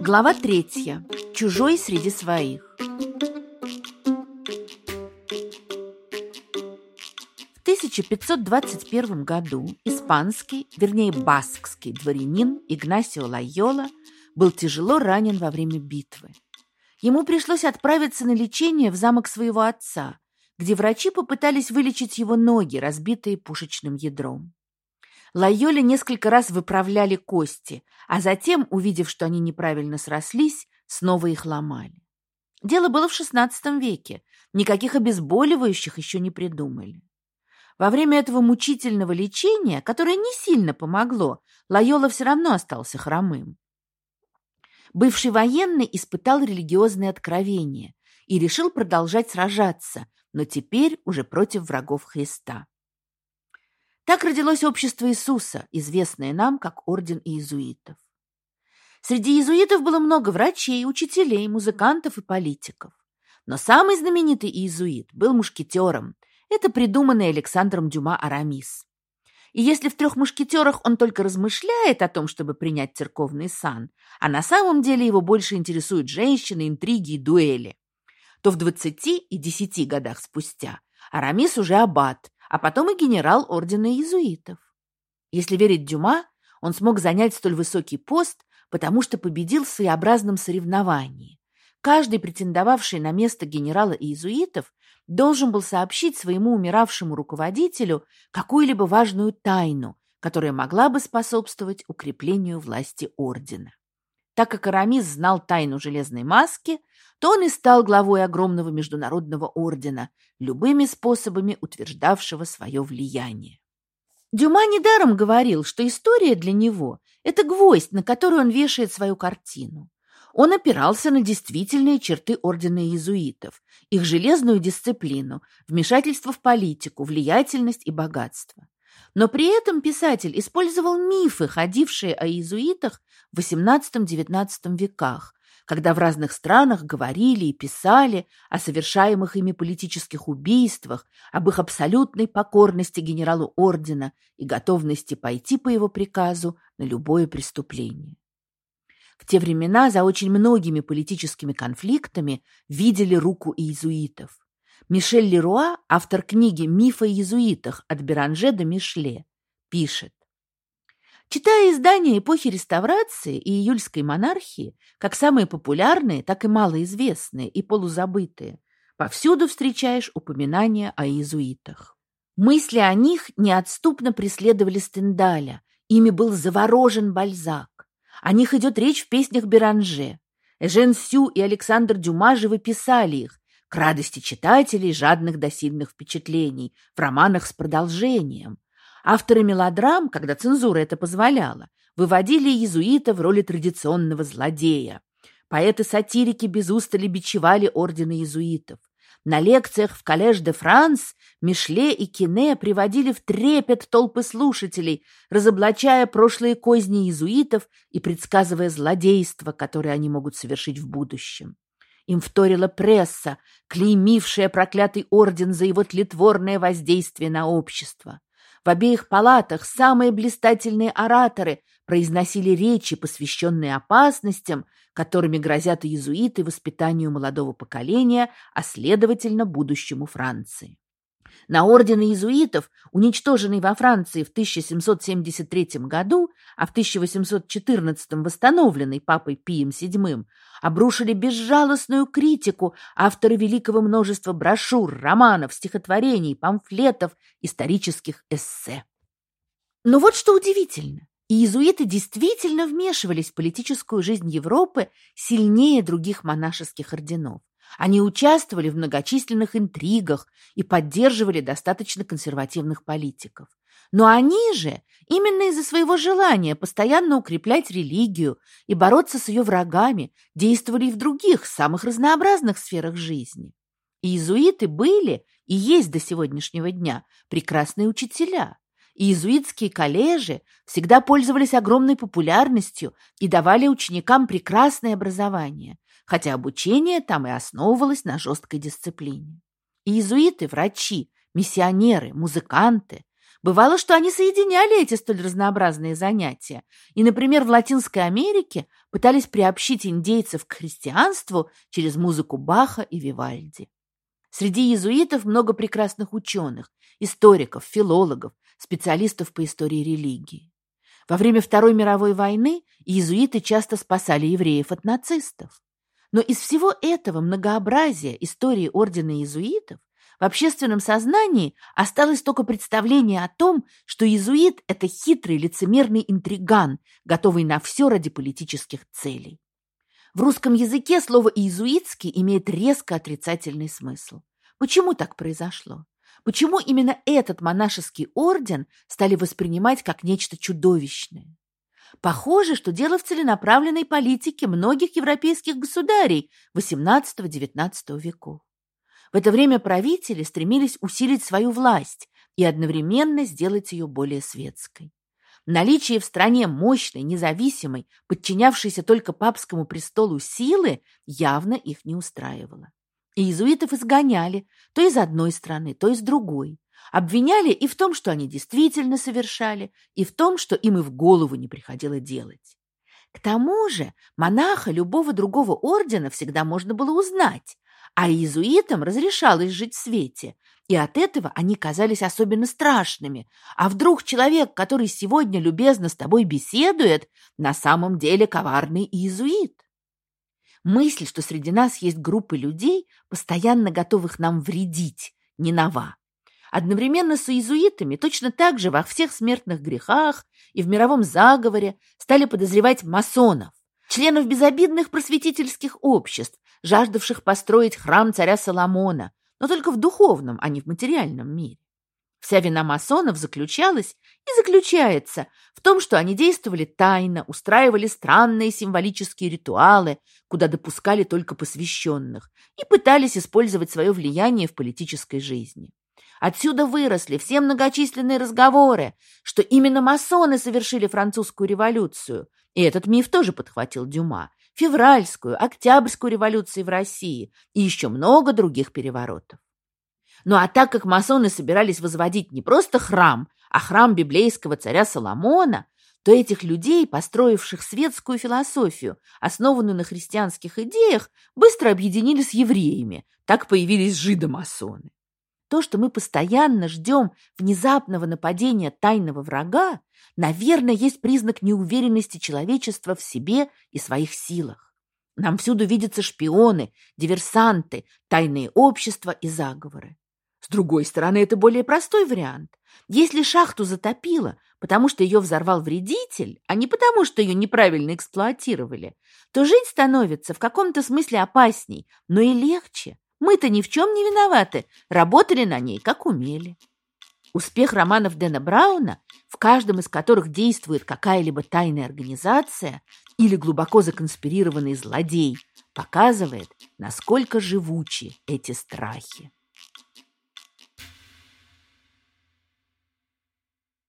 Глава третья. Чужой среди своих. В 1521 году испанский, вернее баскский дворянин Игнасио Лайола был тяжело ранен во время битвы. Ему пришлось отправиться на лечение в замок своего отца, где врачи попытались вылечить его ноги, разбитые пушечным ядром. Лайоле несколько раз выправляли кости, а затем, увидев, что они неправильно срослись, снова их ломали. Дело было в XVI веке, никаких обезболивающих еще не придумали. Во время этого мучительного лечения, которое не сильно помогло, Лайола все равно остался хромым. Бывший военный испытал религиозные откровения и решил продолжать сражаться, но теперь уже против врагов Христа. Так родилось общество Иисуса, известное нам как Орден Иезуитов. Среди иезуитов было много врачей, учителей, музыкантов и политиков. Но самый знаменитый иезуит был мушкетером. Это придуманный Александром Дюма Арамис. И если в трех мушкетерах он только размышляет о том, чтобы принять церковный сан, а на самом деле его больше интересуют женщины, интриги и дуэли, то в двадцати и десяти годах спустя Арамис уже аббат, а потом и генерал ордена иезуитов. Если верить Дюма, он смог занять столь высокий пост, потому что победил в своеобразном соревновании. Каждый, претендовавший на место генерала иезуитов, должен был сообщить своему умиравшему руководителю какую-либо важную тайну, которая могла бы способствовать укреплению власти ордена. Так как Арамис знал тайну железной маски, то он и стал главой огромного международного ордена, любыми способами утверждавшего свое влияние. Дюма недаром говорил, что история для него – это гвоздь, на который он вешает свою картину. Он опирался на действительные черты ордена иезуитов, их железную дисциплину, вмешательство в политику, влиятельность и богатство. Но при этом писатель использовал мифы, ходившие о иезуитах в XVIII-XIX веках, когда в разных странах говорили и писали о совершаемых ими политических убийствах, об их абсолютной покорности генералу ордена и готовности пойти по его приказу на любое преступление. В те времена за очень многими политическими конфликтами видели руку иезуитов. Мишель Леруа, автор книги «Миф о иезуитах. От Беранже до Мишле», пишет Читая издания эпохи реставрации и июльской монархии, как самые популярные, так и малоизвестные и полузабытые, повсюду встречаешь упоминания о иезуитах. Мысли о них неотступно преследовали Стендаля, ими был заворожен Бальзак. О них идет речь в песнях Беранже. Эжен Сю и Александр Дюма живописали их, к радости читателей, жадных до сильных впечатлений, в романах с продолжением – Авторы мелодрам, когда цензура это позволяла, выводили иезуита в роли традиционного злодея. Поэты-сатирики без устали бичевали ордена иезуитов. На лекциях в Коллеж де Франс Мишле и Кине приводили в трепет толпы слушателей, разоблачая прошлые козни иезуитов и предсказывая злодейство, которое они могут совершить в будущем. Им вторила пресса, клеймившая проклятый орден за его тлетворное воздействие на общество. В обеих палатах самые блистательные ораторы произносили речи, посвященные опасностям, которыми грозят иезуиты воспитанию молодого поколения, а следовательно будущему Франции. На орден иезуитов, уничтоженный во Франции в 1773 году, а в 1814 восстановленный папой Пием VII, обрушили безжалостную критику авторы великого множества брошюр, романов, стихотворений, памфлетов, исторических эссе. Но вот что удивительно. Иезуиты действительно вмешивались в политическую жизнь Европы сильнее других монашеских орденов. Они участвовали в многочисленных интригах и поддерживали достаточно консервативных политиков. Но они же, именно из-за своего желания постоянно укреплять религию и бороться с ее врагами, действовали и в других, самых разнообразных сферах жизни. иезуиты были и есть до сегодняшнего дня прекрасные учителя. иезуитские коллежи всегда пользовались огромной популярностью и давали ученикам прекрасное образование, хотя обучение там и основывалось на жесткой дисциплине. Иезуиты – врачи, миссионеры, музыканты Бывало, что они соединяли эти столь разнообразные занятия, и, например, в Латинской Америке пытались приобщить индейцев к христианству через музыку Баха и Вивальди. Среди иезуитов много прекрасных ученых, историков, филологов, специалистов по истории религии. Во время Второй мировой войны иезуиты часто спасали евреев от нацистов. Но из всего этого многообразия истории ордена иезуитов в общественном сознании осталось только представление о том, что иезуит – это хитрый лицемерный интриган, готовый на все ради политических целей. В русском языке слово «иезуитский» имеет резко отрицательный смысл. Почему так произошло? Почему именно этот монашеский орден стали воспринимать как нечто чудовищное? Похоже, что дело в целенаправленной политике многих европейских государей XVIII-XIX веков. В это время правители стремились усилить свою власть и одновременно сделать ее более светской. Наличие в стране мощной, независимой, подчинявшейся только папскому престолу силы явно их не устраивало. И иезуитов изгоняли то из одной страны, то из другой. Обвиняли и в том, что они действительно совершали, и в том, что им и в голову не приходило делать. К тому же монаха любого другого ордена всегда можно было узнать, а иезуитам разрешалось жить в свете, и от этого они казались особенно страшными. А вдруг человек, который сегодня любезно с тобой беседует, на самом деле коварный иезуит? Мысль, что среди нас есть группы людей, постоянно готовых нам вредить, не нова. Одновременно с иезуитами точно так же во всех смертных грехах и в мировом заговоре стали подозревать масонов, членов безобидных просветительских обществ, жаждавших построить храм царя Соломона, но только в духовном, а не в материальном мире. Вся вина масонов заключалась и заключается в том, что они действовали тайно, устраивали странные символические ритуалы, куда допускали только посвященных, и пытались использовать свое влияние в политической жизни. Отсюда выросли все многочисленные разговоры, что именно масоны совершили французскую революцию, и этот миф тоже подхватил Дюма, февральскую, октябрьскую революции в России и еще много других переворотов. Ну а так как масоны собирались возводить не просто храм, а храм библейского царя Соломона, то этих людей, построивших светскую философию, основанную на христианских идеях, быстро объединили с евреями. Так появились жидомасоны. То, что мы постоянно ждем внезапного нападения тайного врага, наверное, есть признак неуверенности человечества в себе и своих силах. Нам всюду видятся шпионы, диверсанты, тайные общества и заговоры. С другой стороны, это более простой вариант. Если шахту затопило, потому что ее взорвал вредитель, а не потому, что ее неправильно эксплуатировали, то жить становится в каком-то смысле опасней, но и легче. Мы-то ни в чем не виноваты, работали на ней, как умели. Успех романов Дэна Брауна, в каждом из которых действует какая-либо тайная организация или глубоко законспирированный злодей, показывает, насколько живучи эти страхи.